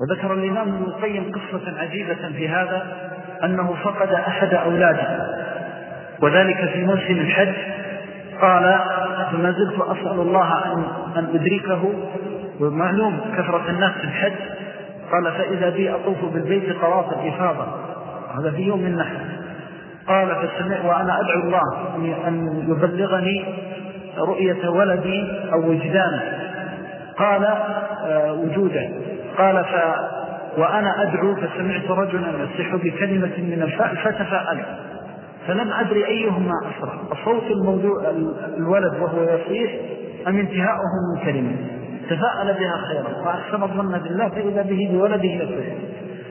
وذكر الإمام ابن القيم قصة عجيبة في هذا أنه فقد أحد أولاده. وذلك في موسم الحج. قال فما زلت أسأل الله أن, أن أدركه. ومعلوم كثرة الناس في الحج. قال فإذا بي أطوف بالبيت طواف الإفاضة. هذا في يوم النحر. قال فسمع وأنا أدعو الله أن يبلغني رؤية ولدي أو وجدانه. قال آه، وجوده. قال ف وأنا أدعو فسمعت رجلا يصح بكلمة من الفأل فتفاءل. فلم أدري أيهما أسرع الصوت الموضوع الولد وهو يصيح أم انتهاؤه من كلمة. تفاءل بها خيرا. فأحسن الظن بالله فإذا به بولده يصيح.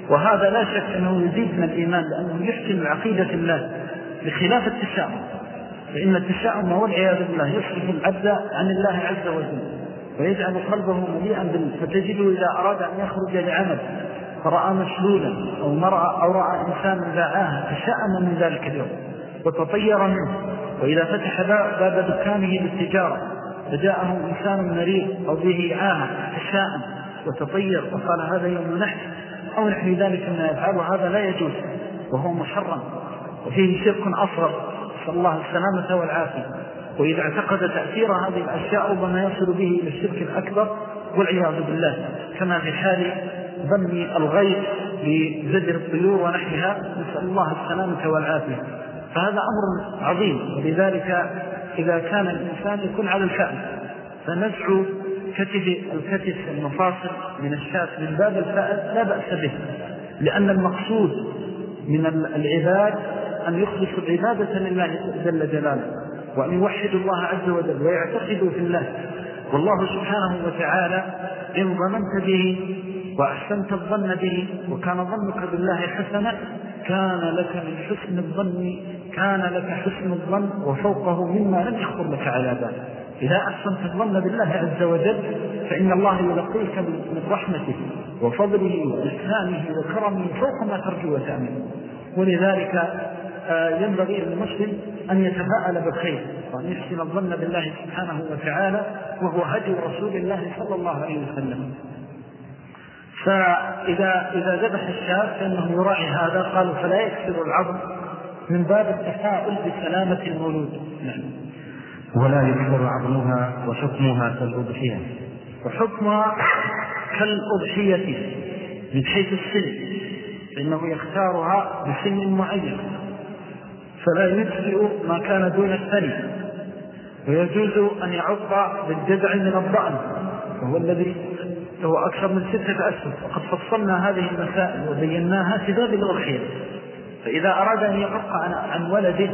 وهذا لا شك أنه يزيد من الإيمان لأنه يحسن عقيدة الله بخلاف التشاؤم فإن التشاؤم والعياذ بالله يصرف العبد عن الله عز وجل. ويجعل قلبه مليئا بال فتجده إذا أراد أن يخرج لعمل فرأى مشلولا أو, مرأة أو رأى إنسانا باعاه تشاءم من ذلك اليوم وتطير منه. وإذا فتح باب دكانه للتجارة فجاءه إنسان مريض أو به عاهة تشاءم وتطير وقال هذا يوم نحن أو نحن ذلك ما يفعل وهذا لا يجوز وهو محرم. وفيه شرك أصغر صلى الله السلامة والعافية. وإذا اعتقد تأثير هذه الأشياء ربما يصل به إلى الشرك الأكبر والعياذ بالله كما في حال ظن الغيب بزجر الطيور ونحيها نسأل الله السلامة والعافية. فهذا أمر عظيم ولذلك إذا كان الإنسان يكون على الفعل فنزع كتف الكتف المفاصل من الشاة من باب الفعل لا بأس به لأن المقصود من العباد أن يخلصوا العبادة لله جل جلاله. وأن يوحدوا الله عز وجل ويعتقدوا في الله. والله سبحانه وتعالى إن ظننت به وأحسنت الظن به وكان ظنك بالله حسنا كان لك من حسن الظن كان لك حسن الظن وفوقه مما لم يخطر لك على ذلك إذا أحسنت الظن بالله عز وجل فإن الله يلقيك من رحمته وفضله وإسلامه وكرمه فوق ما ترجو وتأمن ولذلك ينبغي للمسلم أن يتفاءل بالخير وأن يحسن الظن بالله سبحانه وتعالى وهو هدي رسول الله صلى الله عليه وسلم. فإذا إذا ذبح الشاب فإنه يراعي هذا قالوا فلا يكسر العظم من باب التفاؤل بسلامة المولود نعم. ولا يكسر عظمها وحكمها كالأضحية. وحكمها كالأضحية من حيث السن فإنه يختارها بسن معين. فلا يجزئ ما كان دون الثاني. ويجوز أن يعض بالجذع من الضأن وهو الذي هو أكثر من ستة أسفل وقد فصلنا هذه المسائل وبيناها في باب الأضحية فإذا أراد أن يقف عن ولده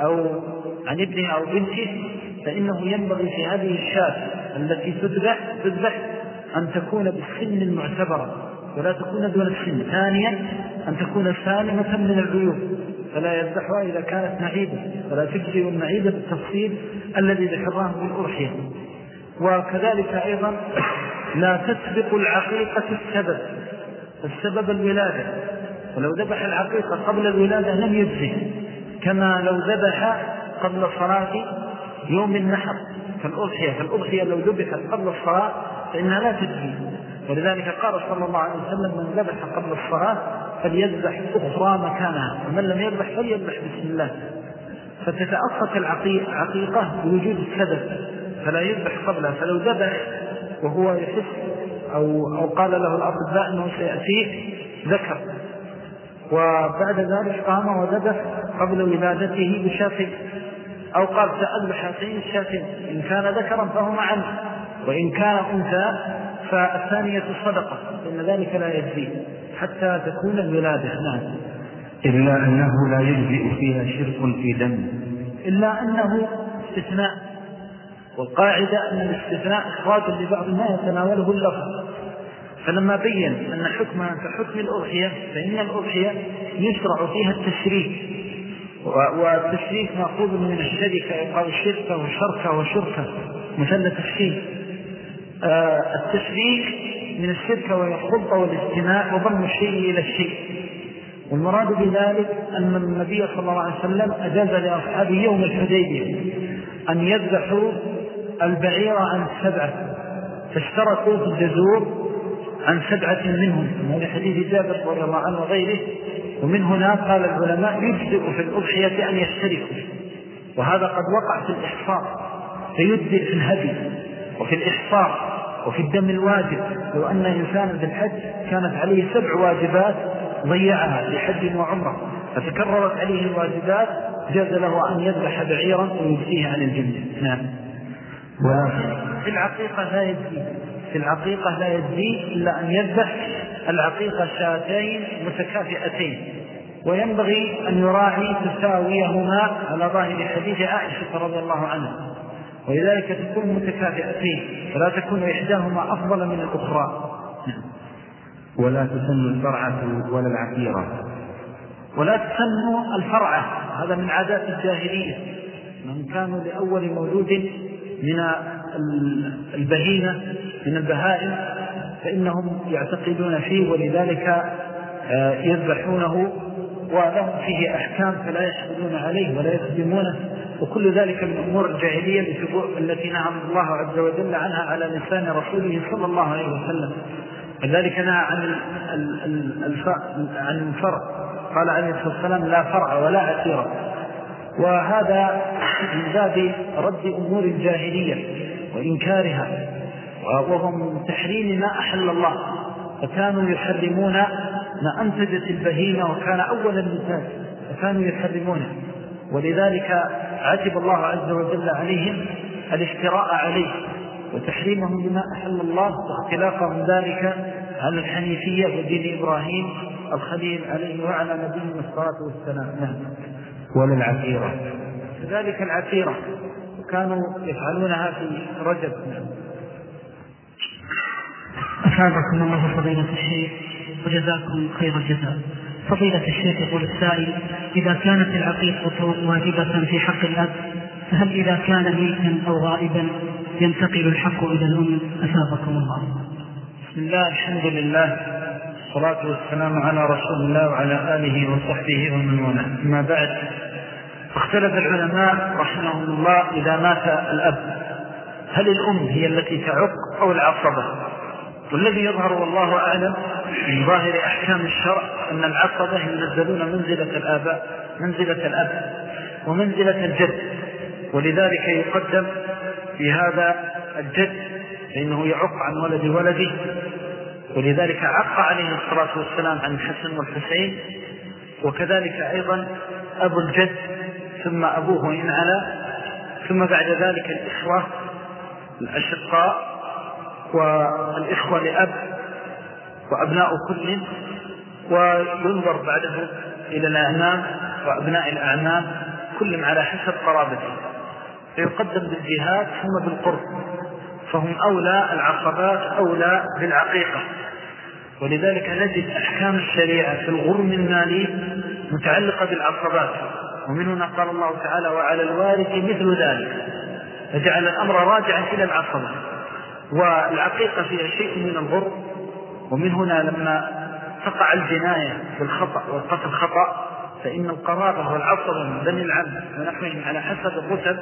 أو عن ابنه أو بنته فإنه ينبغي في هذه الشاة التي تذبح تذبح أن تكون بالسن المعتبرة ولا تكون دون السن. ثانيا أن تكون سالمة من العيوب. فلا يذبحها إذا كانت نعيبة فلا تجزي النعيبة بالتفصيل الذي ذكرناه بالأرحية وكذلك أيضا لا تسبق العقيقة السبب السبب الولادة. ولو ذبح العقيقة قبل الولادة لم يجزي كما لو ذبح قبل صلاة يوم النحر كالأضحية. فالأضحية لو ذبحت قبل الصلاة فإنها لا تجزي ولذلك قال صلى الله عليه وسلم من ذبح قبل الصلاة فليذبح أخرى مكانها ومن لم يذبح فليذبح بسم الله. فتتأخذ العقيقة بوجود السبب فلا يذبح قبلها. فلو ذبح وهو يحس أو, أو قال له الأطباء أنه سيأتيه ذكر. وبعد ذلك قام وذبح قبل ولادته بشافي أو قال سأذبح هاتين الشافين إن كان ذكرا فهو معا وإن كان أنثى فالثانية صدقة إن ذلك لا يجزي. حتى تكون الولادة نعم إلا أنه لا يجزئ فيها شرك في دم. إلا أنه استثناء. والقاعدة أن الاستثناء إخراج لبعض ما يتناوله اللفظ. فلما بين أن حكمها كحكم الأضحية فإن الأضحية يشرع فيها التشريك. والتشريك مأخوذ من الشركة يقال الشركة وشركة وشركة الشيء. آه، التشريك من الشركة وهي الخلطة والاجتماع وضم الشيء إلى الشيء. والمراد بذلك أن النبي صلى الله عليه وسلم أجاز لأصحابه يوم الحديبية أن يذبحوا البعير عن السبعة فاشتركوا في الجزور عن سبعة منهم. من حديث جابر رضي الله عنه وغيره. ومن هنا قال العلماء يجزئ في الأضحية أن يشتركوا. وهذا قد وقع في الإحصار فيجزئ في الهدي وفي الإحصار وفي الدم الواجب. لو أن إنسانا في الحج كانت عليه سبع واجبات ضيعها في حج وعمرة. فتكررت عليه الواجبات جاز له أن يذبح بعيرا ويجزيه عن الجنة. نعم. وفي العقيقة لا يجزي. في العقيقة لا يجزي إلا أن يذبح العقيقة شاتين متكافئتين. وينبغي أن يراعي تساويهما على ظاهر حديث عائشة رضي الله عنها. ولذلك تكون متكافئتين فلا تكون إحداهما أفضل من الأخرى. ولا تسن الفرعة ولا العقيرة. ولا تسن الفرعة هذا من عادات الجاهلية. من كانوا لأول مولود من البهيمة من البهائم فإنهم يعتقدون فيه ولذلك آه، يذبحونه ولهم فيه أحكام فلا يحفظون عليه ولا يخدمونه. وكل ذلك من أمور الجاهلية التي نعم الله عز وجل عنها على لسان رسوله صلى الله عليه وسلم. ذلك نهى عن عن الفرع. قال عليه الصلاة والسلام لا فرع ولا عسيرة وهذا من باب رد أمور الجاهلية وإنكارها. وهو من تحريم ما أحل الله. فكانوا يحرمون ما أنتجت البهيمة وكان أول النتاج فكانوا يحرمونه. ولذلك عتب الله عز وجل عليهم الافتراء عليه وتحريمهم بما أحل الله واختلافهم ذلك على الحنيفية ودين إبراهيم الخليل عليه وعلى نبينا الصلاة والسلام. نعم. ولا العتيرة كذلك العتيرة كانوا يفعلونها في رجب. نعم. الله فضيلة الشيخ وجزاكم خير الجزاء. فضيلة الشيخ يقول السائل إذا كانت العقيقة واجبة في حق الأب فهل إذا كان ميتا أو غائبا ينتقل الحق إلى الأم؟ أثابكم الله. بسم الله الحمد لله والصلاة والسلام على رسول الله وعلى آله وصحبه ومن والاه. أما بعد اختلف العلماء رحمهم الله إذا مات الأب. هل الأم هي التي تعق أو العصبة؟ والذي يظهر والله أعلم من ظاهر أحكام الشرع أن العصبة ينزلون منزلة الآباء منزلة الأب ومنزلة الجد. ولذلك يقدم في هذا الجد فإنه يعق عن ولد ولده. ولذلك عق عليه الصلاة والسلام عن الحسن والحسين. وكذلك أيضا أبو الجد ثم أبوه إن على ثم بعد ذلك الإخوة الأشقاء والإخوة لأب. وأبناء كل وينظر بعده إلى الأعمام وأبناء الأعمام كلهم على حسب قرابته. فيقدم بالجهاد ثم بالقرب فهم أولى العصبات أولى بالعقيقة. ولذلك نجد أحكام الشريعة في الغرم المالي متعلقة بالعصبات ومن هنا قال الله تعالى وعلى الوارث مثل ذلك فجعل الأمر راجعا إلى العصبة والعقيقة فيها شيء من الغر ومن هنا لما تقع الجناية بالخطأ والقتل خطأ فإن القرابة والعصبة من بني العم. ونحوهم على حسب الرتب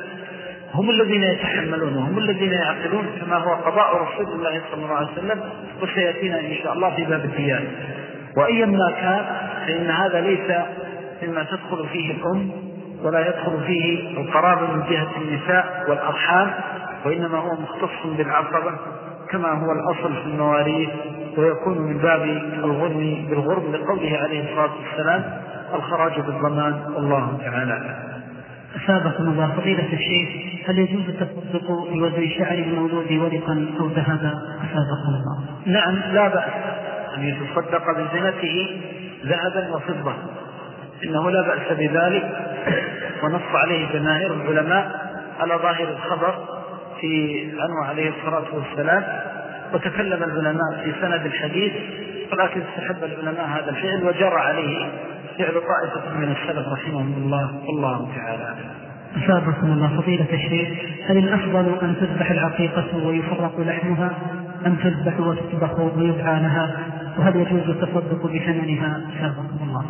هم الذين يتحملون وهم الذين يعقلون كما هو قضاء رسول الله صلى الله عليه وسلم وسيأتينا إن شاء الله في باب الديان. وأيما كان فإن هذا ليس مما تدخل فيه الأم ولا يدخل فيه القرابة من جهة النساء والأرحام وإنما هو مختص بالعصبة. كما هو الأصل في المواريث ويكون من باب الغرم بالغرم لقوله عليه الصلاة والسلام الخراج بالضمان الله تعالى أسابقنا الله فضيلة الشيخ هل يجوز التصدق بوزن شعر المولود ورقا أو ذهبا؟ أسابقنا الله. نعم لا بأس أن يتصدق بزنته ذهبا وفضة. إنه لا بأس بذلك ونص عليه جماهير العلماء على ظاهر الخبر. في عنه عليه الصلاة والسلام وتكلم العلماء في سند الحديث ولكن استحب العلماء هذا الفعل وجرى عليه فعل طائفة من السلف رحمهم الله والله تعالى أسابقكم الله فضيلة الشيخ هل الأفضل أن تذبح العقيقة ويفرق لحمها أم تذبح وتطبخ ويدعى لها وهل يجوز التصدق بثمنها؟ أسابقكم الله.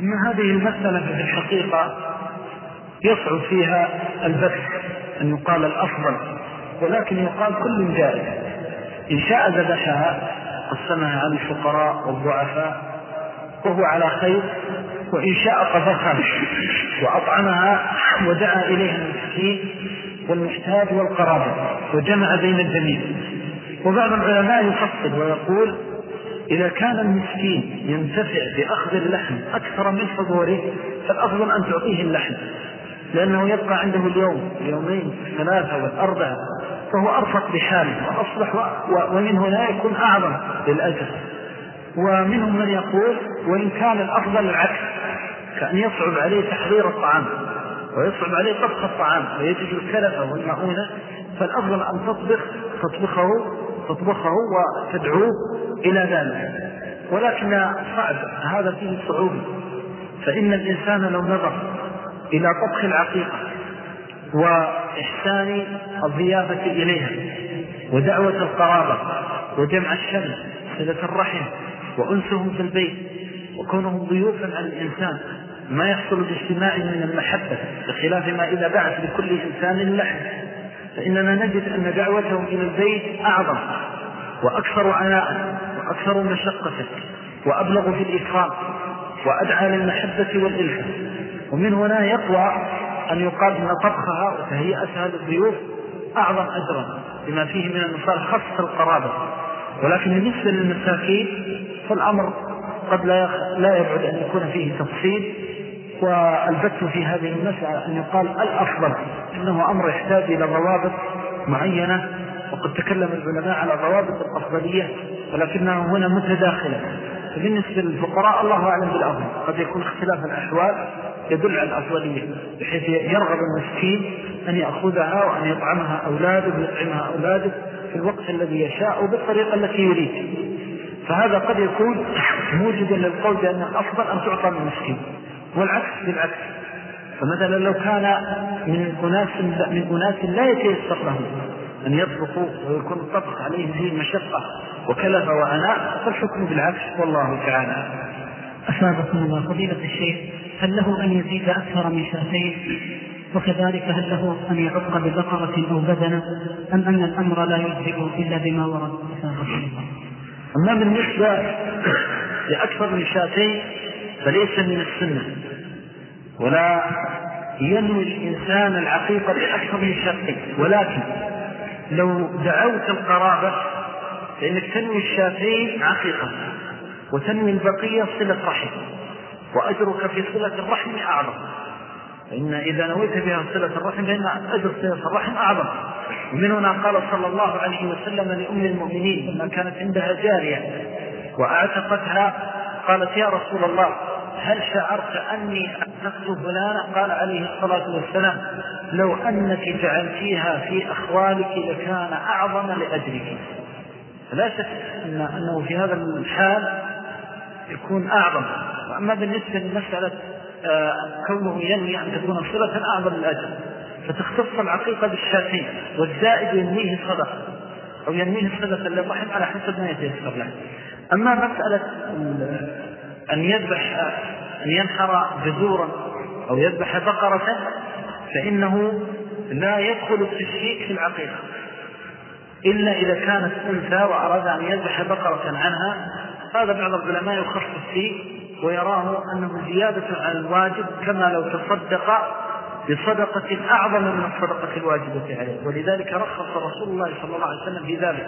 أما هذه المسألة في الحقيقة يصعب فيها البث أن يقال الأفضل ولكن يقال كل جائز. إن شاء ذبحها قسمها على الفقراء والضعفاء وهو على خير وإن شاء طبخها وأطعمها ودعا إليها المسكين والمحتاج والقرابة وجمع بين الجميع. وبعض العلماء يفصل ويقول إذا كان المسكين ينتفع بأخذ اللحم أكثر من حضوره فالأفضل أن تعطيه اللحم. لأنه يبقى عنده اليوم اليومين الثلاثة والأربعة فهو أرفق بحاله وأصلح ومن هنا يكون أعظم للأجر ومنهم من يقول وإن كان الأفضل العكس كأن يصعب عليه تحضير الطعام ويصعب عليه طبخ الطعام ويجد الكلفة والمعونة فالأفضل أن تطبخ تطبخه تطبخه وتدعوه إلى ذلك. ولكن صعب هذا فيه صعوبة فإن الإنسان لو نظر إلى طبخ العقيقة وإحسان الضيافة إليها ودعوة القرابة وجمع الشمل صلة الرحم وأنسهم في البيت وكونهم ضيوفا على الإنسان ما يحصل باجتماع من المحبة بخلاف ما إذا بعث لكل إنسان لحم. فإننا نجد أن دعوتهم إلى البيت أعظم وأكثر عناء وأكثر مشقة وأبلغ في الإكرام وأدعى للمحبة والإلفة ومن هنا يقوى أن يقال أن طبخها وتهيئتها للضيوف أعظم أجرا بما فيه من المصالح خاصة القرابة. ولكن بالنسبة للمساكين فالأمر قد لا يبعد أن يكون فيه تفصيل. والبت في هذه المسألة أن يقال الأفضل إنه أمر يحتاج إلى ضوابط معينة. وقد تكلم العلماء على ضوابط الأفضلية ولكنها هنا متداخلة. فبالنسبة للفقراء الله أعلم بالأفضل قد يكون اختلاف الأحوال. يدل على الأفضلية بحيث يرغب المسكين أن يأخذها وأن يطعمها أولاده ويطعمها أولاده في الوقت الذي يشاء وبالطريقة التي يريد. فهذا قد يكون موجبا للقول بأن الأفضل أن تعطى للمسكين والعكس بالعكس. فمثلا لو كان من أناس, من أناس لا يتيسر لهم أن يطبخوا ويكون الطبخ عليهم فيه مشقة وكلفة وعناء فالحكم بالعكس والله تعالى. أسابقكم الله فضيلة الشيخ. هل له أن يزيد أكثر من شهرين وكذلك هل له أن يعق ببقرة أو بدنة؟ أم أن الأمر لا يجزئ إلا بما ورد أما بالنسبة لأكثر من شاتين فليس من السنة. ولا ينوي الإنسان العقيقة بأكثر من شاتين ولكن لو دعوت القرابة فإنك تنوي الشاتين عقيقة وتنوي البقية صلة رحم. وأجرك في صلة الرحم أعظم. فإن إذا نويت بها صلة الرحم فإن أجر صلة الرحم أعظم. ومن هنا قال صلى الله عليه وسلم لأم المؤمنين لما كانت عندها جارية وأعتقتها قالت يا رسول الله هل شعرت أني أعتقت فلانا؟ قال عليه الصلاة والسلام لو أنك جعلتيها في أخوالك لكان أعظم لأجرك. لا شك أن أنه في هذا الحال يكون أعظم. وأما بالنسبة لمسألة آه، كونه ينوي أن تكون صلة أعظم الأجر فتختص العقيقة بالشافين والزائد ينويه صدقة. أو ينويه صدقة للرحم على حسب ما يتيسر له أما مسألة أن يذبح أن ينحر جزورا أو يذبح بقرة فإنه لا يدخل التشريك في العقيقة. إلا إذا كانت أنثى وأراد أن يذبح بقرة عنها هذا بعض العلماء يخصص فيه ويراه أنه زيادة على الواجب كما لو تصدق بصدقة أعظم من الصدقة الواجبة عليه. ولذلك رخص رسول الله صلى الله عليه وسلم في ذلك.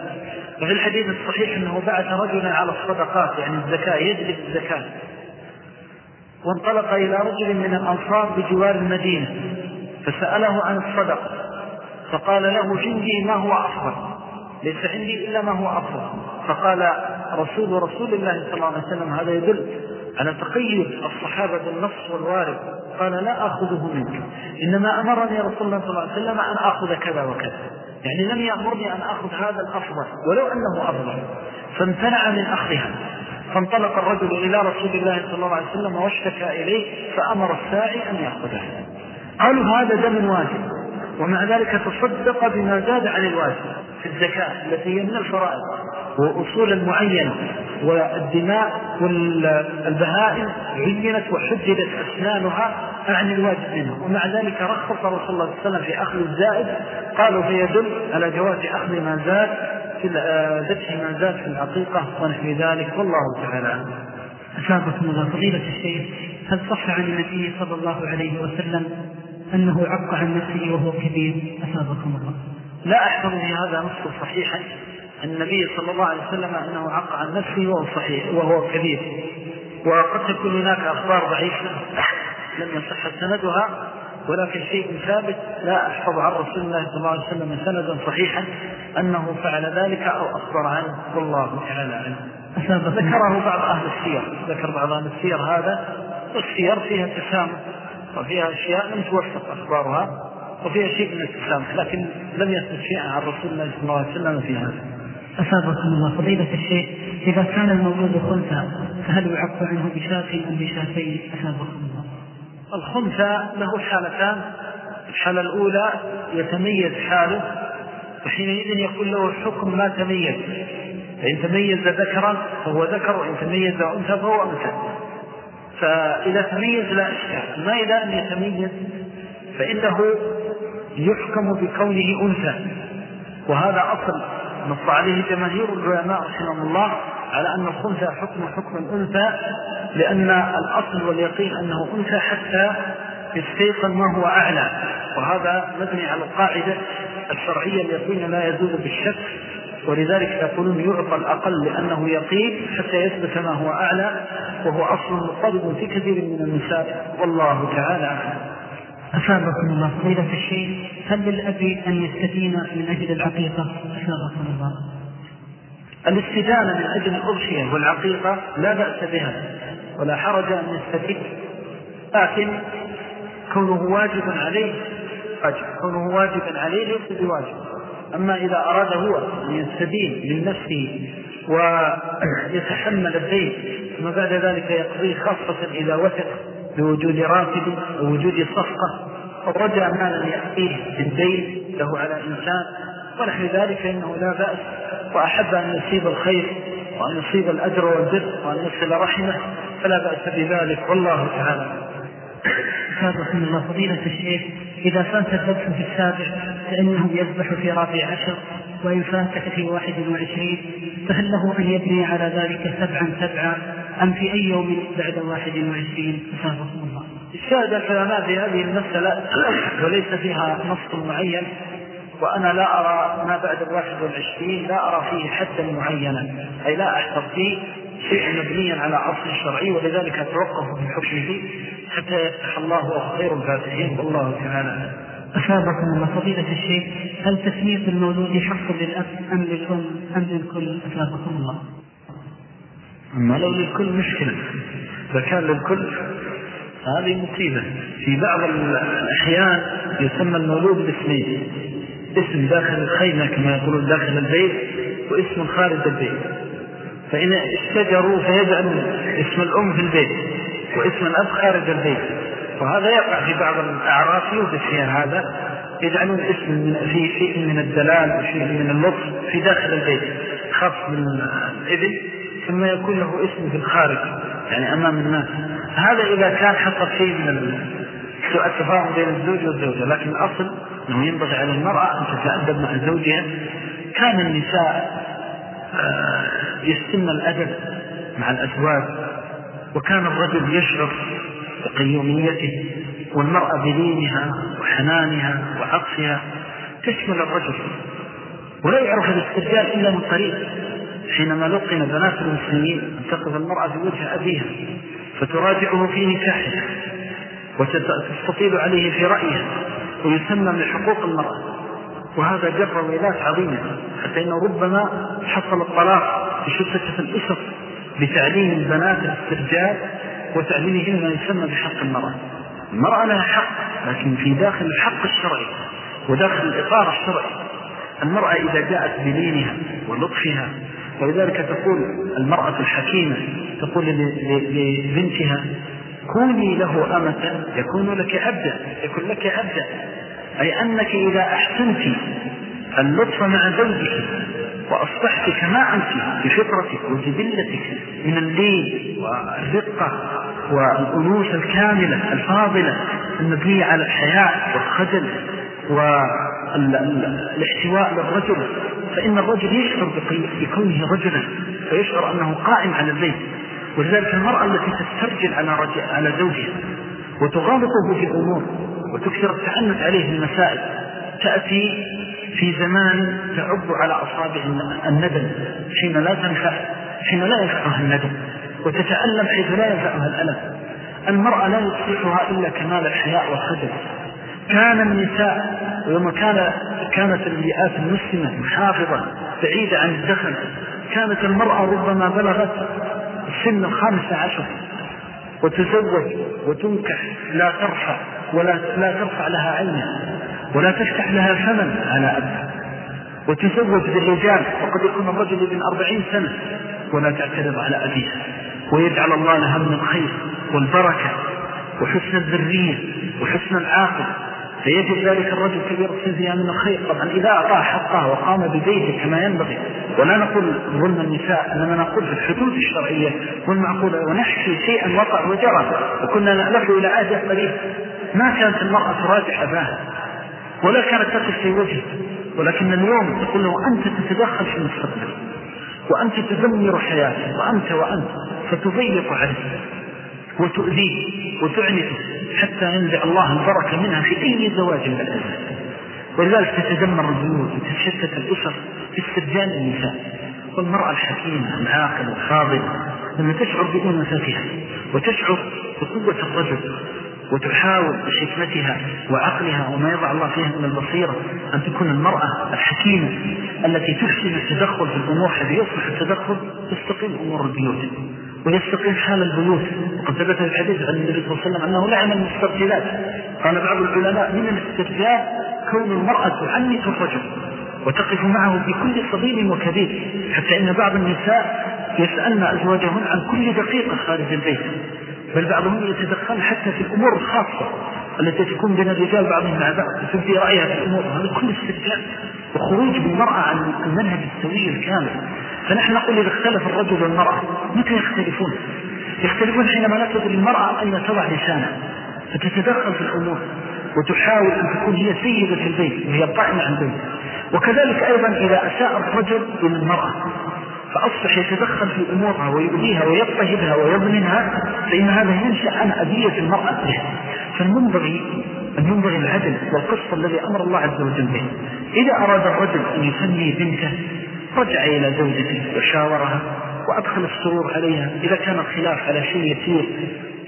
وفي الحديث الصحيح أنه بعث رجلا على الصدقات يعني الزكاة يجلب الزكاة. وانطلق إلى رجل من الأنصار بجوار المدينة فسأله عن الصدقة. فقال له عندي ما هو أفضل. ليس عندي إلا ما هو أفضل. فقال رسول رسول الله صلى الله عليه وسلم هذا يدل على تقيد الصحابة بالنص والوارد. قال لا أخذه منك. إنما أمرني رسول الله صلى الله عليه وسلم أن أخذ كذا وكذا. يعني لم يأمرني أن أخذ هذا الأفضل ولو أنه أفضل. فامتنع من أخذها. فانطلق الرجل إلى رسول الله صلى الله عليه وسلم واشتكى إليه فأمر الساعي أن يأخذها. قالوا هذا دم واجب. ومع ذلك تصدق بما زاد عن الواجب في الزكاة التي هي من الفرائض وأصول معينة والدماء والبهائم عينت وحجلت أسنانها عن الواجب منها. ومع ذلك رخص رسول الله صلى الله عليه وسلم في أخذ الزائد قالوا فيدل على جواز أخذ ما زاد في ذبح ما زاد في العقيقة ونحو ذلك. والله تعالى أثابكم الله. فضيلة الشيخ هل صح عن النبي صلى الله عليه وسلم أنه عق عن نفسه وهو كبير. أثابكم الله. لا أحفظ في هذا نص صحيحا النبي صلى الله عليه وسلم أنه عق عن نفسه وهو صحيح وهو كبير. وقد تكون هناك أخبار ضعيفة لم يصح سندها ولكن شيء ثابت لا أحفظ عن رسول الله صلى الله عليه وسلم سندا صحيحا أنه فعل ذلك أو أخبر عنه. والله تعالى عنه ذكره بعض أهل السير. ذكر بعض أهل السير هذا. والسير فيها تسامح. وفيها أشياء لم توثق أخبارها وفيها شيء من التسامح لكن لم يثبت شيئا عن رسول الله صلى الله عليه وسلم في هذا. أثابكم الله فضيلة الشيخ إذا كان المولود خنثى فهل يعق عنه بشاة أم بشاتين أثابكم الله. الخنثى له حالتان الحالة الأولى يتميز حاله وحينئذ يكون له حكم ما تميز فإن تميز ذكرا فهو ذكر وإن تميز أنثى فهو أنثى. فإذا تميز لا إشكال. ما إذا أن يتميز؟ فإنه يحكم بكونه أنثى. وهذا أصل نص عليه جماهير العلماء رحمهم الله على أن الخنثى حكم حكم الأنثى لأن الأصل واليقين أنه أنثى حتى يستيقن ما هو أعلى. وهذا مبني على القاعدة الشرعية اليقين لا يزول بالشك. ولذلك يقولون يعطى الأقل لأنه يقين حتى يثبت ما هو أعلى وهو أصل مضطرب في كثير من النساء. والله تعالى أثابكم الله فضيلة الشيخ. هل للأب أن يستدين من أجل العقيقة؟ أثابكم الله. الاستدانة من أجل الأضحية والعقيقة لا بأس بها ولا حرج أن يستدين. لكن كونه واجب عليه كونه واجبا عليه ليس بواجب. أما إذا أراد هو أن يستدين من نفسه ويتحمل الدين ثم بعد ذلك يقضيه خاصة إذا وثق بوجود راتب ووجود صفقة أو رجع مالا يأتيه بالدين له على إنسان ونحن ذلك فإنه لا بأس وأحب أن يصيب الخير وأن يصيب الأجر والبر وأن يصل رحمه فلا بأس بذلك والله تعالى. أثابكم الله فضيلة الشيخ إذا فات الذبح في السابع فإنه يذبح في رابع عشر وإن فات في واحد وعشرين فهل له أن يبني على ذلك سبعا سبعا أم في أي يوم بعد واحد وعشرين؟ أثابكم الله. الشاهد العلماء في هذه المسألة وليس فيها نص معين وأنا لا أرى ما بعد الواحد والعشرين لا أرى فيه حدا معينا. أي لا أحفظ فيه شيء مبنيا على أصل شرعي ولذلك أتوقف في حكمه حتى يفتح الله خير الفاتحين. والله تعالى أثابكم الله فضيلة الشيخ هل تسمية المولود حق للأب أم للأم؟ أم للكل؟ أثابكم الله. أما لو للكل مشكلة إذا كان للكل هذه مصيبة. في بعض الأحيان يسمى المولود باسمين اسم داخل الخيمة كما يقولون داخل البيت واسم خارج البيت. فإن اشتجروا فيجعلون اسم الأم في البيت واسم الأب خارج البيت. وهذا يقع في بعض الأعراف يوجد فيها هذا يجعلون اسم من في شيء من الدلال وشيء من اللطف في داخل البيت خاص من الإبل ثم يكون له اسم في الخارج يعني أمام الناس. هذا إذا كان حصل شيء من التفاهم بين الزوج والزوجة لكن الأصل أنه ينبغي على المرأة أن تتأدب مع زوجها. كان النساء آه، يستن الأدب مع الأزواج وكان الرجل يشعر بقيوميته والمرأة بلينها وحنانها وعطفها تشمل الرجل ولا يعرف الاسترجال إلا من قريب حينما لقن بنات المسلمين أن تقف المرأة بوجه أبيها فتراجعه في نكاحها وتستطيل عليه في رأيها ويسمى من حقوق المرأة. وهذا جر ويلات عظيمة حتى إنه ربما حصل الطلاق في شتة الأسر بتعليم البنات الاسترجال وتعليمهن ما يسمى بحق المرأة. المرأة لها حق لكن في داخل الحق الشرعي وداخل الإطار الشرعي. المرأة إذا جاءت بلينها ولطفها ولذلك تقول المرأة الحكيمة تقول لبنتها كوني له أمة يكون لك عبدا يكون لك عبدا أي أنك إذا أحسنت اللطف مع زوجك وأصبحت كما أنت بفطرتك وجبلتك من اللين والرقة والأنوثة الكاملة الفاضلة المبنية على الحياء والخجل الاحتواء للرجل. فإن الرجل يشعر بكونه رجلا فيشعر أنه قائم على البيت. ولذلك المرأة التي تسترجل على, على زوجها وتغالطه في الأمور وتكثر التعنت عليه المسائل تأتي في زمان تعب على أصابع الندم حين لا تنفع حين لا ينفعها الندم وتتألم حيث لا ينفعها الألم. المرأة لا يصلحها إلا كمال الحياء والخجل كان النساء وما كان كانت البيئات المسلمة محافظة بعيدة عن الدخل كانت المرأة ربما بلغت سن الخامسة عشر وتزوج وتنكح لا ترفع ولا لا ترفع لها عينها ولا تفتح لها ثمن على أبها وتزوج بالرجال وقد يكون الرجل ابن أربعين سنة. ولا تعترض على أبيها. ويجعل الله لها من الخير والبركة وحسن الذرية وحسن العاقل. فيجد ذلك الرجل كبير السن من الخير. طبعا إذا أعطاه حقه وقام ببيته كما ينبغي. ولا نقول ظلم النساء إنما نقول في الحدود الشرعية. والمعقولة ونحكي شيئا وقع وجرى. وكنا نألفه إلى عهد قريب. ما كانت المرأة تراجع أباها. ولا كانت تقف في وجهه ولكن اليوم تقول له أنت تتدخل في المستقبل وأنت تدمر حياته وأنت وأنت فتضيق عليه وتؤذيه وتعنفه حتى ينزع الله البركة منها في أي زواج من الأزواج. ولذلك تتدمر البيوت وتتشتت الأسر في استبدال النساء. والمرأة الحكيمة العاقلة الفاضلة لما تشعر بأنوثتها وتشعر بقوة الرجل وتحاول بحكمتها وعقلها وما يضع الله فيها من البصيرة أن تكون المرأة الحكيمة التي تحسن التدخل في الأمور حيث يصلح التدخل تستقيم أمور البيوت ويستقيم حال البيوت. وقد ثبت الحديث عن النبي صلى الله عليه وسلم أنه لعن المسترجلات قال بعض العلماء من الاسترجال كون المرأة تعنت الرجل وتقف معه في كل صغير وكبير حتى إن بعض النساء يسألن أزواجهن عن كل دقيقة خارج البيت. بل بعضهم يتدخل حتى في الأمور الخاصة التي تكون بين الرجال بعضهم مع بعض تبدي رأيها في الأمور. هذا كل استرجال وخروج بالمرأة عن المنهج السوي الكامل. فنحن نقول إذا اختلف الرجل والمرأة متى يختلفون؟ يختلفون حينما نطلب للمرأة أن تضع لسانها. فتتدخل في الأمور وتحاول أن تكون هي سيدة البيت وهي الطائمة عن البيت. وكذلك أيضا إذا أساء الرجل إلى المرأة. فأصبح يتدخل في أمورها ويؤذيها ويضطهدها ويظلمها فإن هذا ينشأ عن أذية المرأة به. فالمنبغي المنبغي العدل والقصة الذي أمر الله عز وجل به. إذا أراد الرجل أن يسمي بنته رجع إلى زوجته وشاورها وأدخل السرور عليها. إذا كان الخلاف على شيء يسير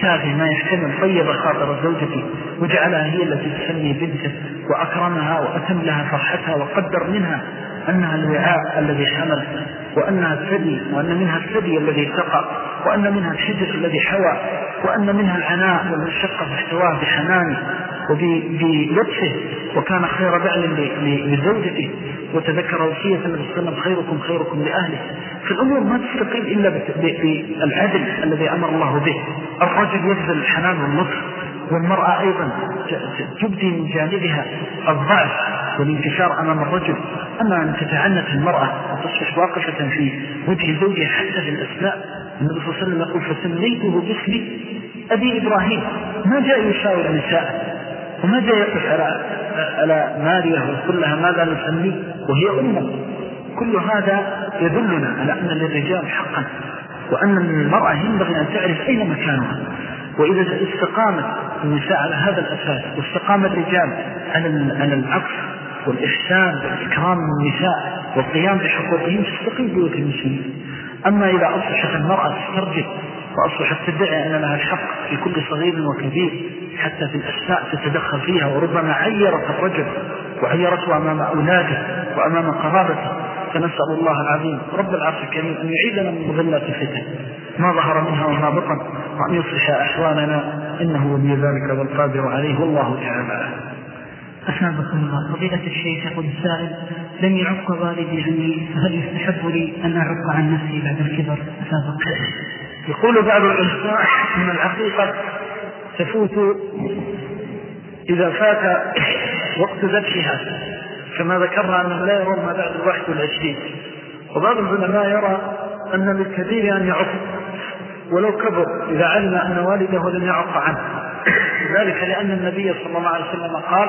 تافه ما يحتمل طيب خاطر زوجته وجعلها هي التي تسمي بنته وأكرمها وأتم لها فرحتها وقدر منها أنها الوعاء الذي حمل وأنها الثدي وأن منها الثدي الذي سقى وأن منها الحجر الذي حوى وأن منها العناء والمشقة في احتواه بحنانه وبلطفه وكان خير بعل لزوجته وتذكر وصية النبي صلى الله عليه وسلم خيركم خيركم لأهله. فالأمور ما تستقيم إلا بالعدل الذي أمر الله به. الرجل يبذل الحنان واللطف والمرأة أيضا تبدي من جانبها الضعف. والانكسار أمام الرجل أما أن تتعنت المرأة وتصبح واقفة في وجه زوجها حتى في الأسماء النبي صلى الله عليه وسلم يقول فسميته باسم أبي إبراهيم. ما جاء يشاور النساء وما جاء يقف على, على ماريا ويقول لها ماذا نسميه وهي أمه. كل هذا يدلنا على أن للرجال حقا وأن المرأة ينبغي أن تعرف أين مكانها. وإذا استقامت النساء على هذا الأساس واستقام الرجال على العطف والإحسان والإكرام من النساء والقيام بحقوقهم تستقيم بيوت المسلمين. أما إذا أصبحت المرأة تسترجل وأصبحت تدعي أن لها الحق في كل صغير وكبير حتى في الأسماء تتدخل فيها وربما عيرت الرجل وعيرته أمام أولاده وأمام قرابته فنسأل الله العظيم رب العرش الكريم أن يعيدنا من مظلات الفتن ما ظهر منها وما بطن وأن يصلح أحوالنا إنه ولي ذلك والقادر عليه والله تعالى أحبكم الله. فضيلة الشيخ يقول السائل لم يعق والدي عني فهل يستحب لي أن أعق عن نفسي بعد الكبر؟ أسابق يقول بعض العلماء أن العقيقة تفوت إذا فات وقت ذبحها كما ذكرنا أنهم لا يرون ما بعد الواحد والعشرين. وبعض العلماء يرى أن للكبير أن يعق ولو كبر إذا علم أن والده لم يعق عنه. ذلك لأن النبي صلى الله عليه وسلم قال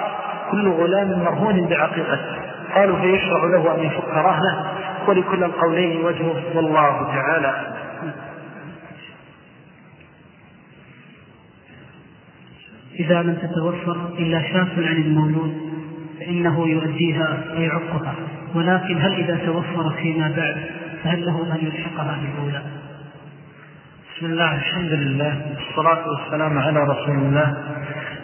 كل غلام مرهون بعقيقته قالوا فيشرع له أن يفك رهنه ولكل القولين وجهه والله تعالى إذا لم تتوفر إلا شاف عن المولود فإنه يؤديها ويعقها. ولكن هل إذا توفرت فيما بعد فهل له أن يلحقها بالأولى؟ بسم الله الحمد لله. والصلاة والسلام على رسول الله.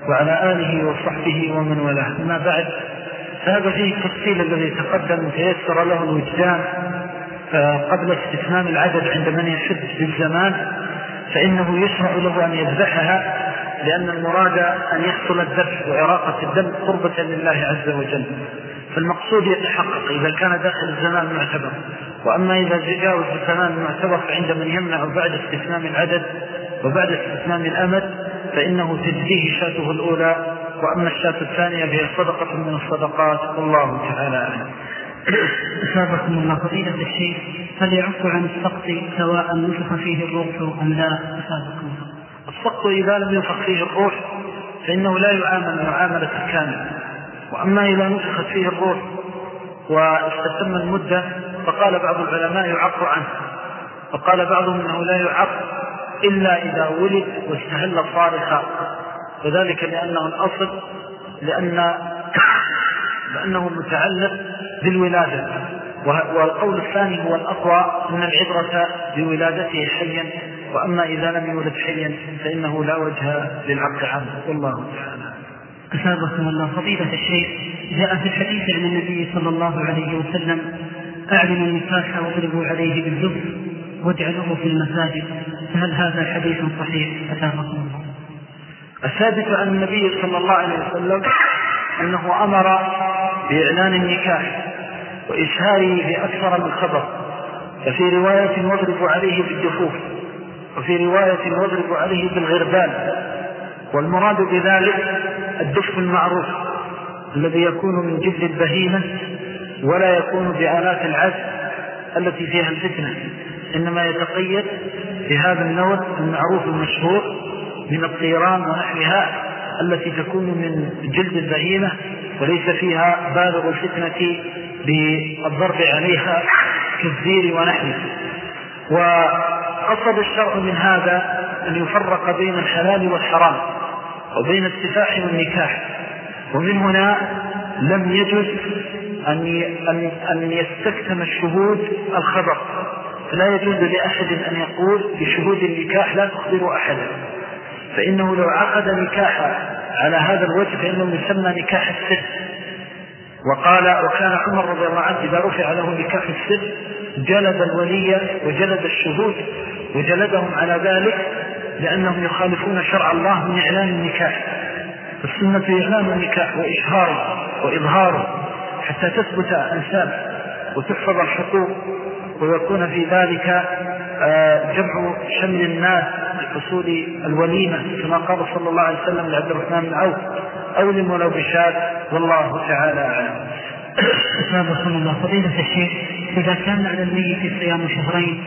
وعلى آله وصحبه ومن والاه. أما بعد فهذا فيه التفصيل الذي تقدم تيسر له الوجدان. قبل استثنان العدد عند من يشد بالزمان فإنه يشرع له أن يذبحها لأن المراد أن يحصل الذبح وإراقة الدم قربة لله عز وجل. فالمقصود يتحقق إذا كان داخل الزمان معتبر. وأما إذا جاوز الزمان المعتبر فعند من يمنع بعد استثناء العدد وبعد استثناء الأمد فإنه تجزيه شاته الأولى وأما الشاة الثانية فهي صدقة من الصدقات. والله تعالى أعلم. الله فضيلة الشيخ هل يعف عن السقط سواء نفخ فيه الروح أم لا؟ أثابكم الله. السقط إذا لم ينفخ فيه الروح فإنه لا يعامل معاملة الكامل. وأما إذا نفخت فيه الروح واستتم المدة فقال بعض العلماء يعق عنه. وقال بعضهم أنه لا يعق إلا إذا ولد واستهل صارخا. وذلك لأنه الأصل لأن لأنه متعلق بالولادة. والقول الثاني هو الأقوى من العبرة بولادته حيا. وأما إذا لم يولد حيا فإنه لا وجه للعبد عنه. والله تعالى. أثابكم الله فضيلة الشيخ. جاء في الحديث عن النبي صلى الله عليه وسلم أعلنوا النكاح وأضربوا عليه بالزبر واجعلوه في المساجد. فهل هذا حديث صحيح؟ أثابكم الله. الثابت عن النبي صلى الله عليه وسلم أنه أمر بإعلان النكاح وإشهاره بأكثر من خبر. ففي رواية واضرب عليه بالدفوف وفي رواية واضرب عليه بالغربان. والمراد بذلك الدف المعروف الذي يكون من جلد البهيمة ولا يكون بآلات العزم التي فيها الفتنة. إنما يتقيد بهذا النوع المعروف المشهور من الطيران ونحوها التي تكون من جلد البهيمة وليس فيها بالغ الفتنة بالضرب عليها كالزير ونحوه. وقصد الشرع من هذا أن يفرق بين الحلال والحرام وبين السفاح والنكاح. ومن هنا لم يجز أن أن يستكتم الشهود الخبر. فلا يجوز لأحد أن يقول بشهود النكاح لا تخبر أحدا. فإنه لو عقد نكاحا على هذا الوجه فإنه يسمى نكاح السر. وقال وكان عمر رضي الله عنه إذا رفع له نكاح السر جلد الولي وجلد الشهود وجلدهم على ذلك لأنهم يخالفون شرع الله من إعلان النكاح. السنة إعلان النكاح وإشهاره وإظهاره حتى تثبت أنساب وتحفظ الحقوق ويكون في ذلك آه، جمع شمل الناس لحصول الوليمة كما قال صلى الله عليه وسلم لعبد الرحمن بن عوف أو لمولو بشاد والله تعالى أعلم. أسابقكم الله فضيلة الشيخ إذا كان على الميت صيام شهرين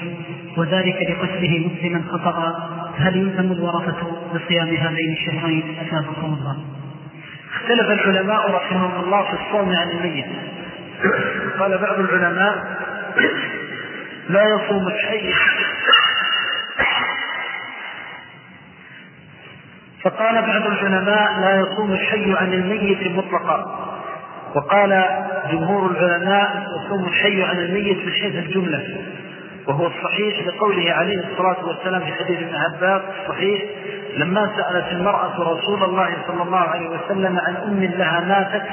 وذلك لقتله مسلما خطأ هل يلزم الورثة بصيام هذين الشهرين؟ أسابقكم الله. اختلف العلماء رحمهم الله في الصوم عن الميت. قال بعض العلماء لا يصوم الحي. فقال بعض العلماء لا يصوم الحي عن الميت مطلقا. وقال جمهور العلماء يصوم الحي عن الميت من حيث الجملة. وهو الصحيح لقوله عليه الصلاة والسلام في حديث ابن عباس الصحيح لما سألت المرأة رسول الله صلى الله عليه وسلم عن أم لها ماتت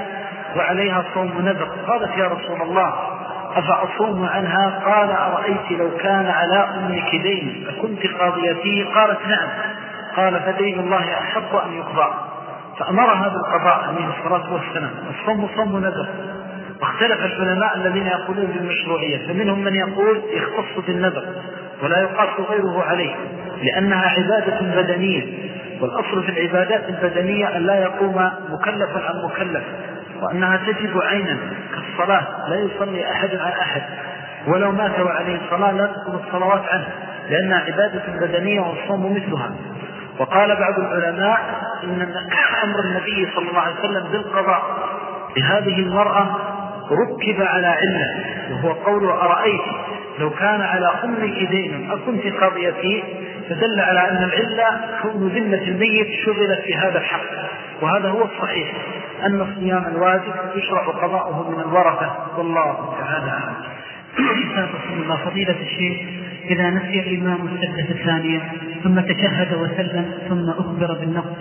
وعليها صوم نذر. قالت يا رسول الله أفأصوم عنها؟ قال أرأيت لو كان على أمك دين فكنت قاضيتي؟ قالت نعم. قال فدين الله أحق أن يقضى. فأمرها بالقضاء عليه الصلاة والسلام. الصوم صوم نذر. واختلف العلماء الذين يقولون بالمشروعية. فمنهم من يقول يختص بالنذر ولا يقاس غيره عليه لأنها عبادة بدنية. والأصل في العبادات البدنية أن لا يقوم مكلفا عن مكلف وأنها تجب عينا كالصلاة لا يصلي أحد عن أحد. ولو مات وعليه الصلاة لا تكون الصلوات عنه لأنها عبادة بدنية والصوم مثلها. وقال بعض العلماء إن أمر النبي صلى الله عليه وسلم بالقضاء لهذه المرأة ركب على علة وهو قول أرأيت لو كان على أمك دين أكنت قاضية فيه فدل على أن العلة كون ذمة الميت شغلت في هذا الحق. وهذا هو الصحيح أن الصيام الواجب يشرع قضاؤه من الورثة. والله تعالى أعلم. فضيلة الشيخ إذا نسي الإمام السجدة الثانية ثم تشهد وسلم ثم أخبر بالنقص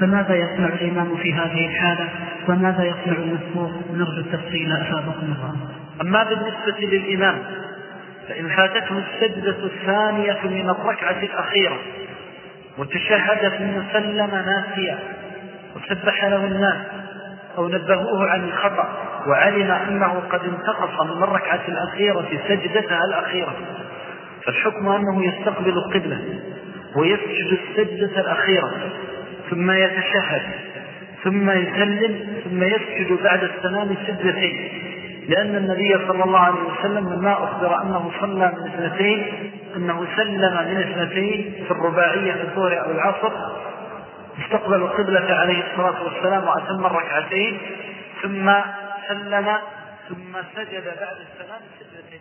فماذا يصنع الإمام في هذه الحالة؟ وماذا يصنع المسبوق نرجو التفصيل أفادكم الله. أما بالنسبة للإمام فإن فاتته السجدة الثانية من الركعة الأخيرة وتشهد ثم سلم ناسيا وسبح له الناس أو نبهوه عن الخطأ وعلم أنه قد انتقص من الركعة الأخيرة سجدتها الأخيرة. فالحكم أنه يستقبل القبلة ويسجد السجدة الأخيرة ثم يتشهد ثم يسلم ثم يسجد بعد السلام سجدتين. لأن النبي صلى الله عليه وسلم لما أخبر أنه صلى من اثنتين أنه سلم من اثنتين في الرباعية الظهر أو العصر استقبل القبلة عليه الصلاة والسلام وأتم الركعتين ثم سلم ثم سجد بعد السلام سجدتين.